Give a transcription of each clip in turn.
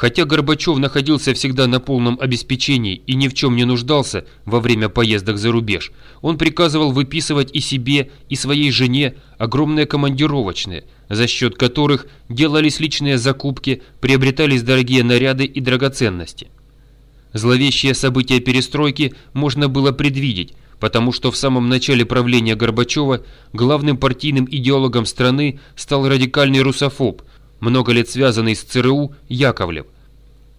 Хотя Горбачев находился всегда на полном обеспечении и ни в чем не нуждался во время поездок за рубеж, он приказывал выписывать и себе, и своей жене огромные командировочные, за счет которых делались личные закупки, приобретались дорогие наряды и драгоценности. Зловещие события перестройки можно было предвидеть, потому что в самом начале правления Горбачева главным партийным идеологом страны стал радикальный русофоб, много лет связанный с ЦРУ Яковлев.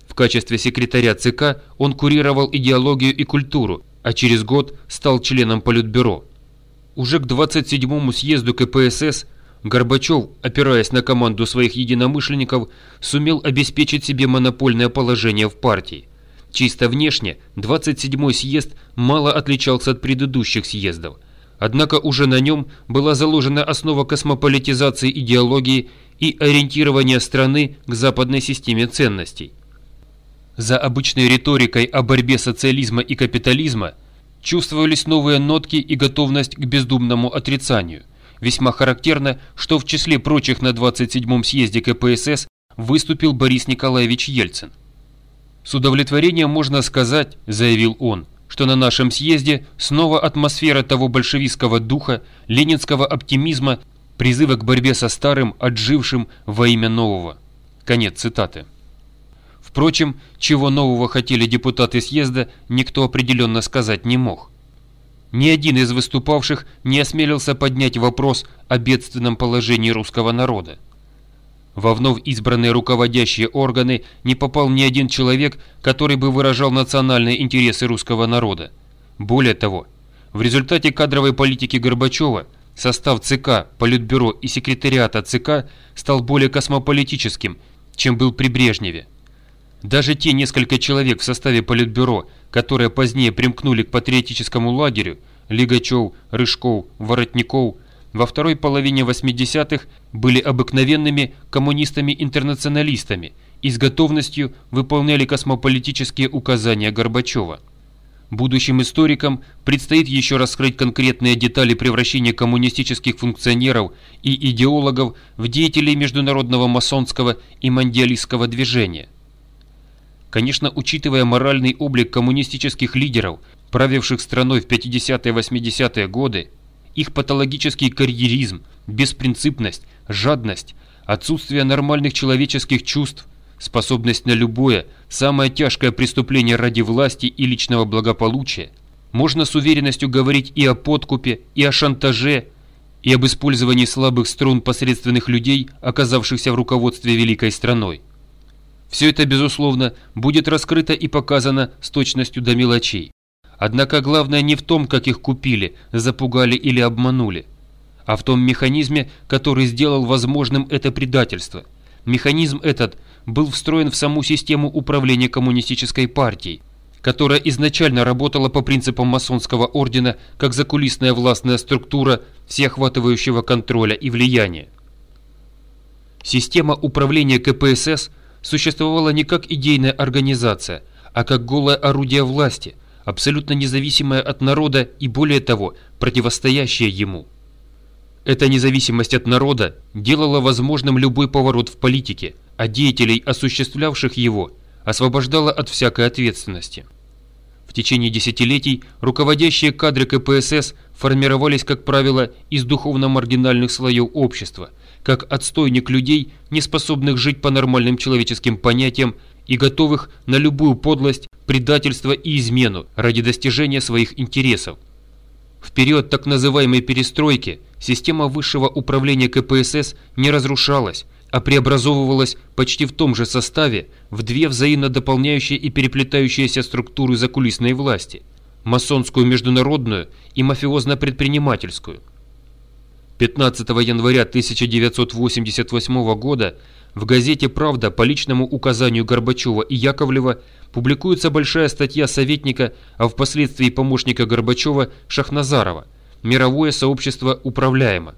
В качестве секретаря ЦК он курировал идеологию и культуру, а через год стал членом Политбюро. Уже к 27-му съезду КПСС Горбачев, опираясь на команду своих единомышленников, сумел обеспечить себе монопольное положение в партии. Чисто внешне 27-й съезд мало отличался от предыдущих съездов, однако уже на нем была заложена основа космополитизации идеологии и ориентирования страны к западной системе ценностей. За обычной риторикой о борьбе социализма и капитализма чувствовались новые нотки и готовность к бездумному отрицанию. Весьма характерно, что в числе прочих на 27-м съезде КПСС выступил Борис Николаевич Ельцин. «С удовлетворением можно сказать, — заявил он, — что на нашем съезде снова атмосфера того большевистского духа, ленинского оптимизма, призыва к борьбе со старым, отжившим во имя нового». Конец цитаты. Впрочем, чего нового хотели депутаты съезда, никто определенно сказать не мог. Ни один из выступавших не осмелился поднять вопрос о бедственном положении русского народа. Во вновь избранные руководящие органы не попал ни один человек, который бы выражал национальные интересы русского народа. Более того, в результате кадровой политики Горбачева состав ЦК, Политбюро и секретариата ЦК стал более космополитическим, чем был при Брежневе. Даже те несколько человек в составе Политбюро, которые позднее примкнули к патриотическому лагерю, Лигачев, Рыжков, Воротников – во второй половине 80-х были обыкновенными коммунистами-интернационалистами и с готовностью выполняли космополитические указания Горбачева. Будущим историкам предстоит еще раскрыть конкретные детали превращения коммунистических функционеров и идеологов в деятелей международного масонского и мандиалистского движения. Конечно, учитывая моральный облик коммунистических лидеров, правивших страной в 50-80-е годы, их патологический карьеризм, беспринципность, жадность, отсутствие нормальных человеческих чувств, способность на любое, самое тяжкое преступление ради власти и личного благополучия, можно с уверенностью говорить и о подкупе, и о шантаже, и об использовании слабых струн посредственных людей, оказавшихся в руководстве великой страной. Все это, безусловно, будет раскрыто и показано с точностью до мелочей. Однако главное не в том, как их купили, запугали или обманули, а в том механизме, который сделал возможным это предательство. Механизм этот был встроен в саму систему управления коммунистической партией, которая изначально работала по принципам масонского ордена как закулисная властная структура всеохватывающего контроля и влияния. Система управления КПСС существовала не как идейная организация, а как голое орудие власти, абсолютно независимая от народа и, более того, противостоящая ему. Эта независимость от народа делала возможным любой поворот в политике, а деятелей, осуществлявших его, освобождала от всякой ответственности. В течение десятилетий руководящие кадры КПСС формировались, как правило, из духовно-маргинальных слоев общества, как отстойник людей, не способных жить по нормальным человеческим понятиям и готовых на любую подлость, предательство и измену ради достижения своих интересов. В период так называемой перестройки система высшего управления КПСС не разрушалась, а преобразовывалась почти в том же составе в две взаимно дополняющие и переплетающиеся структуры закулисной власти – масонскую международную и мафиозно-предпринимательскую. 15 января 1988 года в газете «Правда» по личному указанию Горбачева и Яковлева публикуется большая статья советника, а впоследствии помощника Горбачева Шахназарова «Мировое сообщество управляемо».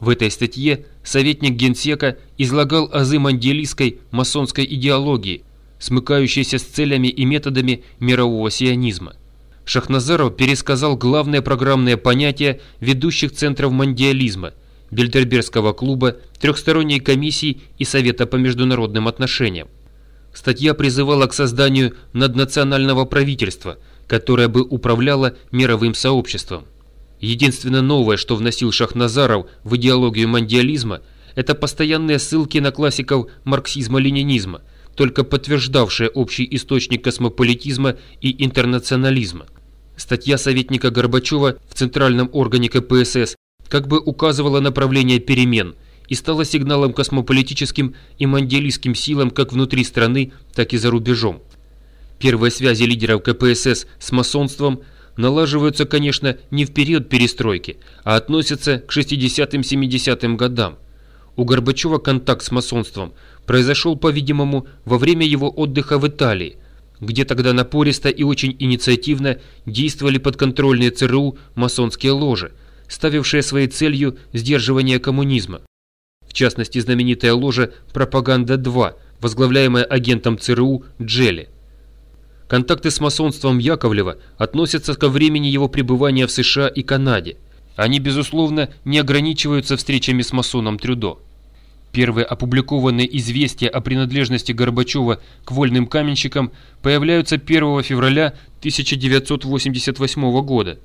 В этой статье советник Генсека излагал азы мандиалистской масонской идеологии, смыкающейся с целями и методами мирового сионизма. Шахназаров пересказал главные программные понятия ведущих центров мандиализма – Бильдербергского клуба, трехсторонней комиссии и Совета по международным отношениям. статья призывала к созданию наднационального правительства, которое бы управляло мировым сообществом. Единственное новое, что вносил Шахназаров в идеологию мандиализма, это постоянные ссылки на классиков марксизма-ленинизма, только подтверждавшие общий источник космополитизма и интернационализма. Статья советника Горбачева в Центральном органе КПСС как бы указывала направление перемен и стала сигналом космополитическим и мандиалистским силам как внутри страны, так и за рубежом. Первые связи лидеров КПСС с масонством – налаживаются, конечно, не в период перестройки, а относятся к 60-70-м годам. У Горбачева контакт с масонством произошел, по-видимому, во время его отдыха в Италии, где тогда напористо и очень инициативно действовали подконтрольные ЦРУ масонские ложи, ставившие своей целью сдерживание коммунизма. В частности, знаменитая ложа «Пропаганда-2», возглавляемая агентом ЦРУ Джелли. Контакты с масонством Яковлева относятся ко времени его пребывания в США и Канаде. Они, безусловно, не ограничиваются встречами с масоном Трюдо. Первые опубликованные известия о принадлежности Горбачева к вольным каменщикам появляются 1 февраля 1988 года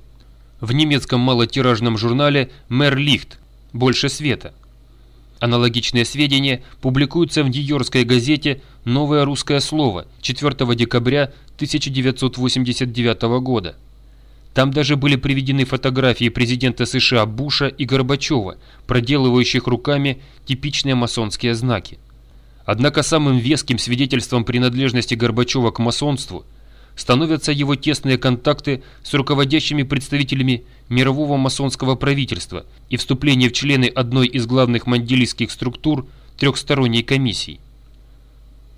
в немецком малотиражном журнале «Мэр Лихт» «Больше света». Аналогичные сведения публикуются в Нью-Йоркской газете «Новое русское слово» 4 декабря 1989 года. Там даже были приведены фотографии президента США Буша и Горбачева, проделывающих руками типичные масонские знаки. Однако самым веским свидетельством принадлежности Горбачева к масонству становятся его тесные контакты с руководящими представителями мирового масонского правительства и вступление в члены одной из главных мандилистских структур трехсторонней комиссии.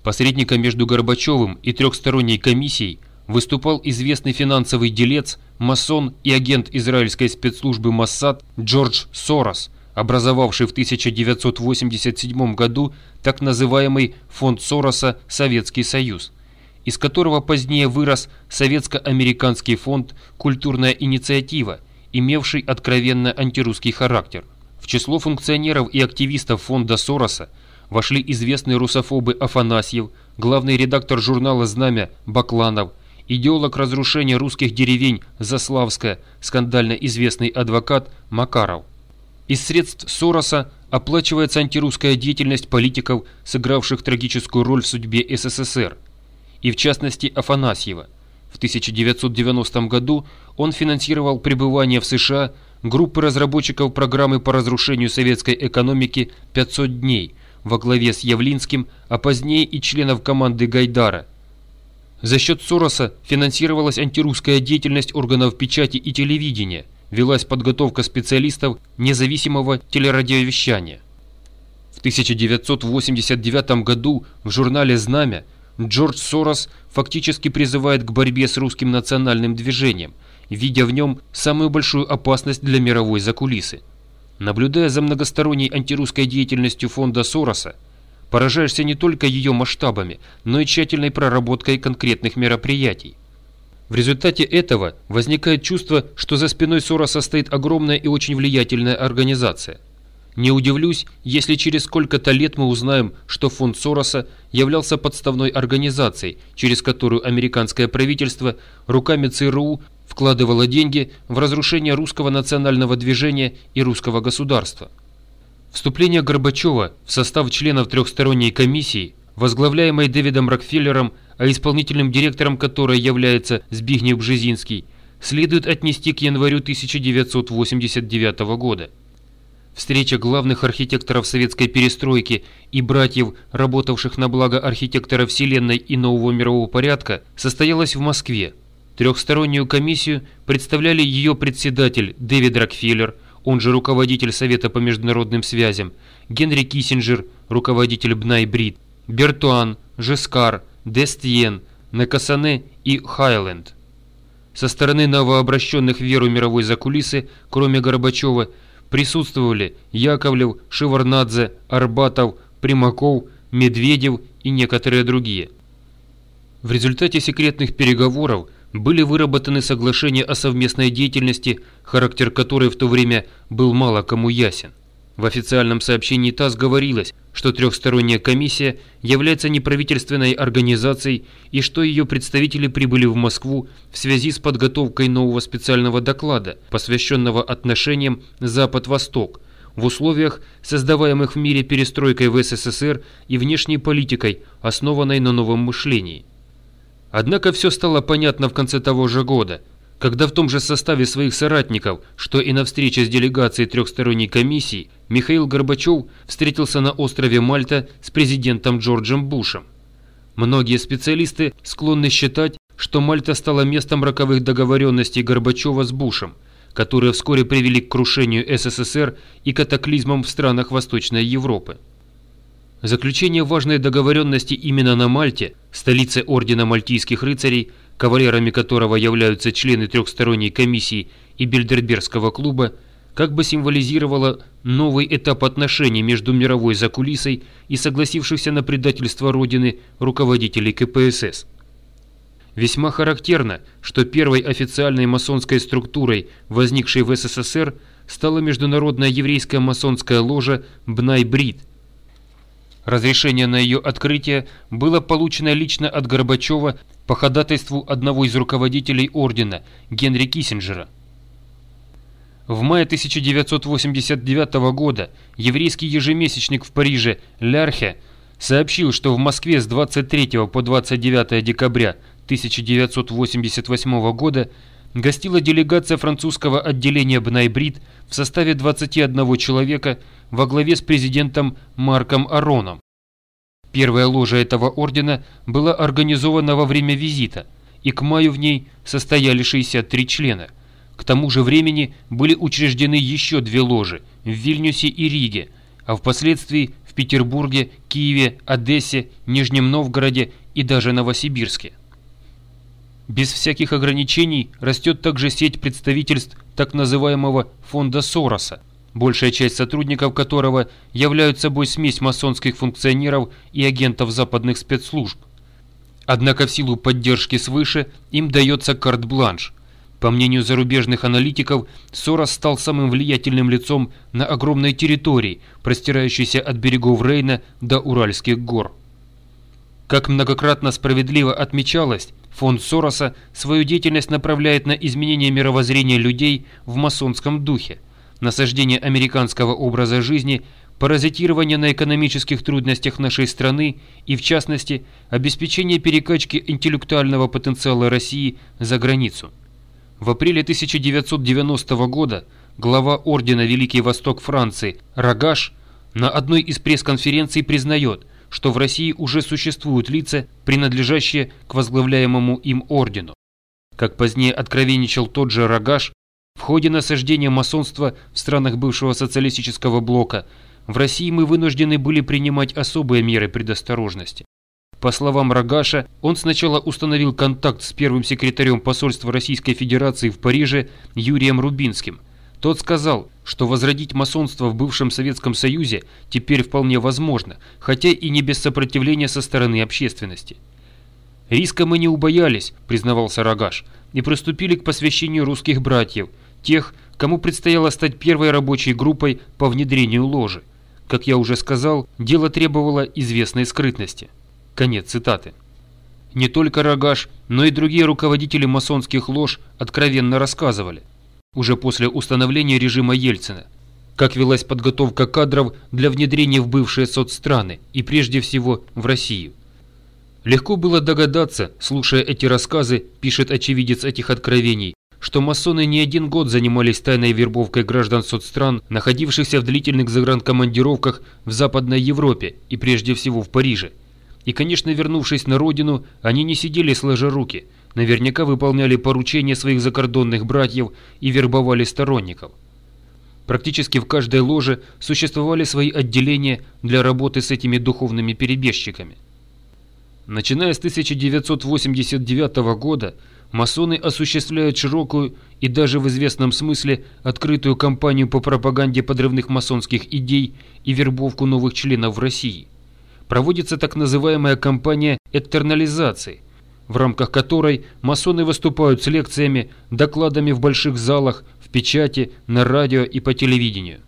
Посредником между Горбачевым и трехсторонней комиссией выступал известный финансовый делец, масон и агент израильской спецслужбы Моссад Джордж Сорос, образовавший в 1987 году так называемый фонд Сороса «Советский Союз», из которого позднее вырос Советско-американский фонд «Культурная инициатива», имевший откровенно антирусский характер. В число функционеров и активистов фонда Сороса – вошли известные русофобы Афанасьев, главный редактор журнала «Знамя» Бакланов, идеолог разрушения русских деревень Заславская, скандально известный адвокат Макаров. Из средств Сороса оплачивается антирусская деятельность политиков, сыгравших трагическую роль в судьбе СССР, и в частности Афанасьева. В 1990 году он финансировал пребывание в США группы разработчиков программы по разрушению советской экономики «500 дней», во главе с Явлинским, а позднее и членов команды Гайдара. За счет Сороса финансировалась антирусская деятельность органов печати и телевидения, велась подготовка специалистов независимого телерадиовещания. В 1989 году в журнале «Знамя» Джордж Сорос фактически призывает к борьбе с русским национальным движением, видя в нем самую большую опасность для мировой закулисы. Наблюдая за многосторонней антирусской деятельностью фонда Сороса, поражаешься не только ее масштабами, но и тщательной проработкой конкретных мероприятий. В результате этого возникает чувство, что за спиной Сороса стоит огромная и очень влиятельная организация. Не удивлюсь, если через сколько-то лет мы узнаем, что фонд Сороса являлся подставной организацией, через которую американское правительство руками ЦРУ вкладывала деньги в разрушение русского национального движения и русского государства. Вступление Горбачева в состав членов трехсторонней комиссии, возглавляемой Дэвидом Рокфеллером, а исполнительным директором которой является Збигнев Бжезинский, следует отнести к январю 1989 года. Встреча главных архитекторов советской перестройки и братьев, работавших на благо архитектора Вселенной и нового мирового порядка, состоялась в Москве Трехстороннюю комиссию представляли ее председатель Дэвид Рокфеллер, он же руководитель Совета по международным связям, Генри Киссинджер, руководитель Бнай Бертуан, Жескар, Дестьен, Накасане и Хайленд. Со стороны новообращенных веру мировой закулисы, кроме Горбачева, присутствовали Яковлев, Шеварнадзе, Арбатов, Примаков, Медведев и некоторые другие. В результате секретных переговоров были выработаны соглашения о совместной деятельности, характер которой в то время был мало кому ясен. В официальном сообщении ТАСС говорилось, что трехсторонняя комиссия является неправительственной организацией и что ее представители прибыли в Москву в связи с подготовкой нового специального доклада, посвященного отношениям Запад-Восток, в условиях, создаваемых в мире перестройкой в СССР и внешней политикой, основанной на новом мышлении. Однако все стало понятно в конце того же года – когда в том же составе своих соратников, что и на встрече с делегацией трехсторонней комиссии, Михаил Горбачев встретился на острове Мальта с президентом Джорджем Бушем. Многие специалисты склонны считать, что Мальта стала местом роковых договоренностей Горбачева с Бушем, которые вскоре привели к крушению СССР и катаклизмам в странах Восточной Европы. Заключение важной договоренности именно на Мальте, столице Ордена Мальтийских рыцарей – кавалерами которого являются члены трехсторонней комиссии и Бильдербергского клуба, как бы символизировало новый этап отношений между мировой закулисой и согласившихся на предательство Родины руководителей КПСС. Весьма характерно, что первой официальной масонской структурой, возникшей в СССР, стала международная еврейская масонская ложа Бнай-Брит. Разрешение на ее открытие было получено лично от Горбачева по ходатайству одного из руководителей ордена, Генри Киссинджера. В мае 1989 года еврейский ежемесячник в Париже «Лярхе» сообщил, что в Москве с 23 по 29 декабря 1988 года гостила делегация французского отделения Бнайбрид в составе 21 человека во главе с президентом Марком Ароном. Первая ложа этого ордена была организована во время визита, и к маю в ней состояли 63 члена. К тому же времени были учреждены еще две ложи в Вильнюсе и Риге, а впоследствии в Петербурге, Киеве, Одессе, Нижнем Новгороде и даже Новосибирске. Без всяких ограничений растет также сеть представительств так называемого фонда Сороса – большая часть сотрудников которого являют собой смесь масонских функционеров и агентов западных спецслужб. Однако в силу поддержки свыше им дается карт-бланш. По мнению зарубежных аналитиков, Сорос стал самым влиятельным лицом на огромной территории, простирающейся от берегов Рейна до Уральских гор. Как многократно справедливо отмечалось, фонд Сороса свою деятельность направляет на изменение мировоззрения людей в масонском духе – насаждение американского образа жизни, паразитирование на экономических трудностях нашей страны и, в частности, обеспечение перекачки интеллектуального потенциала России за границу. В апреле 1990 года глава Ордена Великий Восток Франции Рогаш на одной из пресс-конференций признает, что в России уже существуют лица, принадлежащие к возглавляемому им ордену. Как позднее откровенничал тот же Рогаш, в ходе насаждения масонства в странах бывшего социалистического блока в России мы вынуждены были принимать особые меры предосторожности. По словам Рогаша, он сначала установил контакт с первым секретарем посольства Российской Федерации в Париже Юрием Рубинским. Тот сказал, что возродить масонство в бывшем Советском Союзе теперь вполне возможно, хотя и не без сопротивления со стороны общественности. «Риска мы не убоялись», – признавался Рогаш, – «и приступили к посвящению русских братьев – тех, кому предстояло стать первой рабочей группой по внедрению ложи. Как я уже сказал, дело требовало известной скрытности. Конец цитаты. Не только Рогаш, но и другие руководители масонских лож откровенно рассказывали, уже после установления режима Ельцина, как велась подготовка кадров для внедрения в бывшие соцстраны и прежде всего в Россию. Легко было догадаться, слушая эти рассказы, пишет очевидец этих откровений, что масоны не один год занимались тайной вербовкой граждан соцстран, находившихся в длительных загранкомандировках в Западной Европе и прежде всего в Париже. И, конечно, вернувшись на родину, они не сидели сложа руки, наверняка выполняли поручения своих закордонных братьев и вербовали сторонников. Практически в каждой ложе существовали свои отделения для работы с этими духовными перебежчиками. Начиная с 1989 года, масоны осуществляют широкую и даже в известном смысле открытую кампанию по пропаганде подрывных масонских идей и вербовку новых членов в России. Проводится так называемая кампания «этернализации», в рамках которой масоны выступают с лекциями, докладами в больших залах, в печати, на радио и по телевидению.